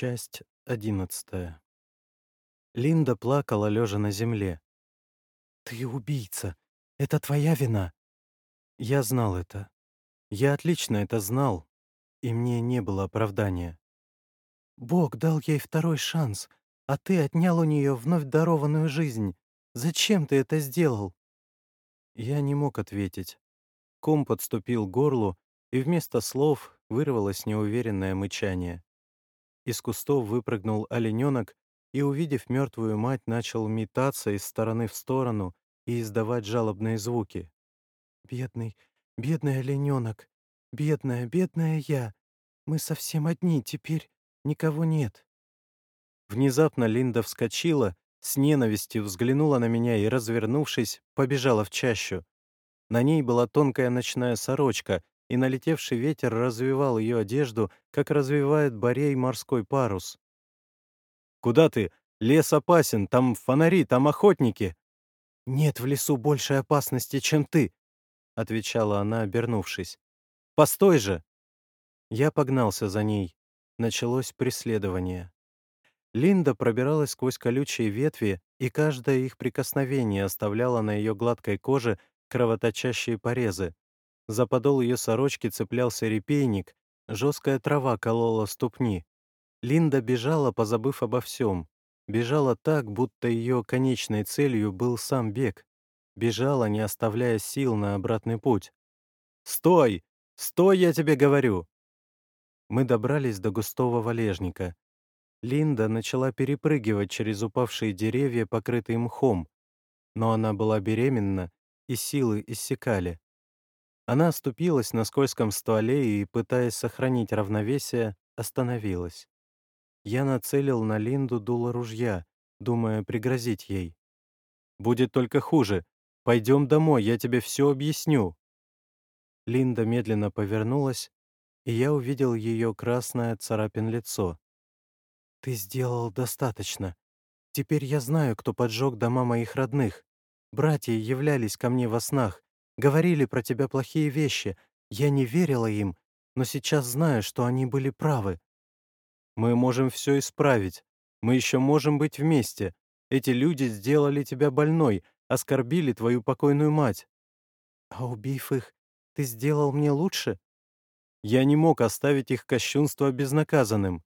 Часть одиннадцатая. Линда плакала, лежа на земле. «Ты убийца! Это твоя вина!» Я знал это. Я отлично это знал, и мне не было оправдания. «Бог дал ей второй шанс, а ты отнял у нее вновь дарованную жизнь. Зачем ты это сделал?» Я не мог ответить. Ком подступил к горлу, и вместо слов вырвалось неуверенное мычание. Из кустов выпрыгнул олененок и, увидев мертвую мать, начал метаться из стороны в сторону и издавать жалобные звуки. «Бедный, бедный олененок! Бедная, бедная я! Мы совсем одни, теперь никого нет!» Внезапно Линда вскочила, с ненавистью взглянула на меня и, развернувшись, побежала в чащу. На ней была тонкая ночная сорочка, и налетевший ветер развивал ее одежду, как развивает борей морской парус. «Куда ты? Лес опасен, там фонари, там охотники!» «Нет в лесу большей опасности, чем ты!» — отвечала она, обернувшись. «Постой же!» Я погнался за ней. Началось преследование. Линда пробиралась сквозь колючие ветви, и каждое их прикосновение оставляло на ее гладкой коже кровоточащие порезы. За подол ее сорочки цеплялся репейник, жесткая трава колола ступни. Линда бежала, позабыв обо всем. Бежала так, будто ее конечной целью был сам бег. Бежала, не оставляя сил на обратный путь. «Стой! Стой, я тебе говорю!» Мы добрались до густого валежника. Линда начала перепрыгивать через упавшие деревья, покрытые мхом. Но она была беременна, и силы иссякали. Она оступилась на скользком стволе и, пытаясь сохранить равновесие, остановилась. Я нацелил на Линду дуло ружья, думая пригрозить ей. «Будет только хуже. Пойдем домой, я тебе все объясню». Линда медленно повернулась, и я увидел ее красное царапин лицо. «Ты сделал достаточно. Теперь я знаю, кто поджег дома моих родных. Братья являлись ко мне во снах, Говорили про тебя плохие вещи. Я не верила им, но сейчас знаю, что они были правы. Мы можем все исправить. Мы еще можем быть вместе. Эти люди сделали тебя больной, оскорбили твою покойную мать. А убив их, ты сделал мне лучше? Я не мог оставить их кощунство безнаказанным.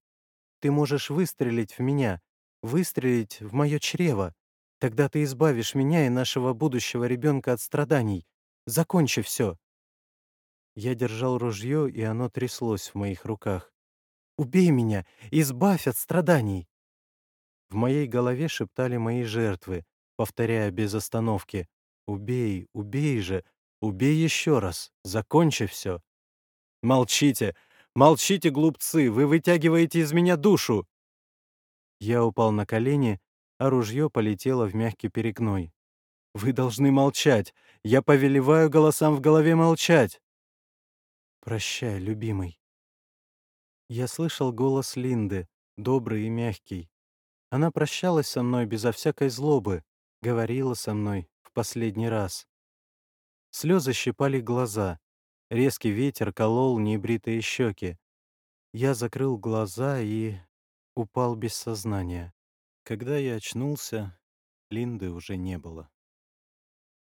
Ты можешь выстрелить в меня, выстрелить в мое чрево. Тогда ты избавишь меня и нашего будущего ребенка от страданий. Закончи все!» Я держал ружье, и оно тряслось в моих руках. «Убей меня! Избавь от страданий!» В моей голове шептали мои жертвы, повторяя без остановки. «Убей, убей же! Убей еще раз! Закончи все!» «Молчите! Молчите, глупцы! Вы вытягиваете из меня душу!» Я упал на колени, а ружье полетело в мягкий перегной. Вы должны молчать. Я повелеваю голосам в голове молчать. Прощай, любимый. Я слышал голос Линды, добрый и мягкий. Она прощалась со мной безо всякой злобы, говорила со мной в последний раз. Слезы щипали глаза. Резкий ветер колол небритые щеки. Я закрыл глаза и упал без сознания. Когда я очнулся, Линды уже не было.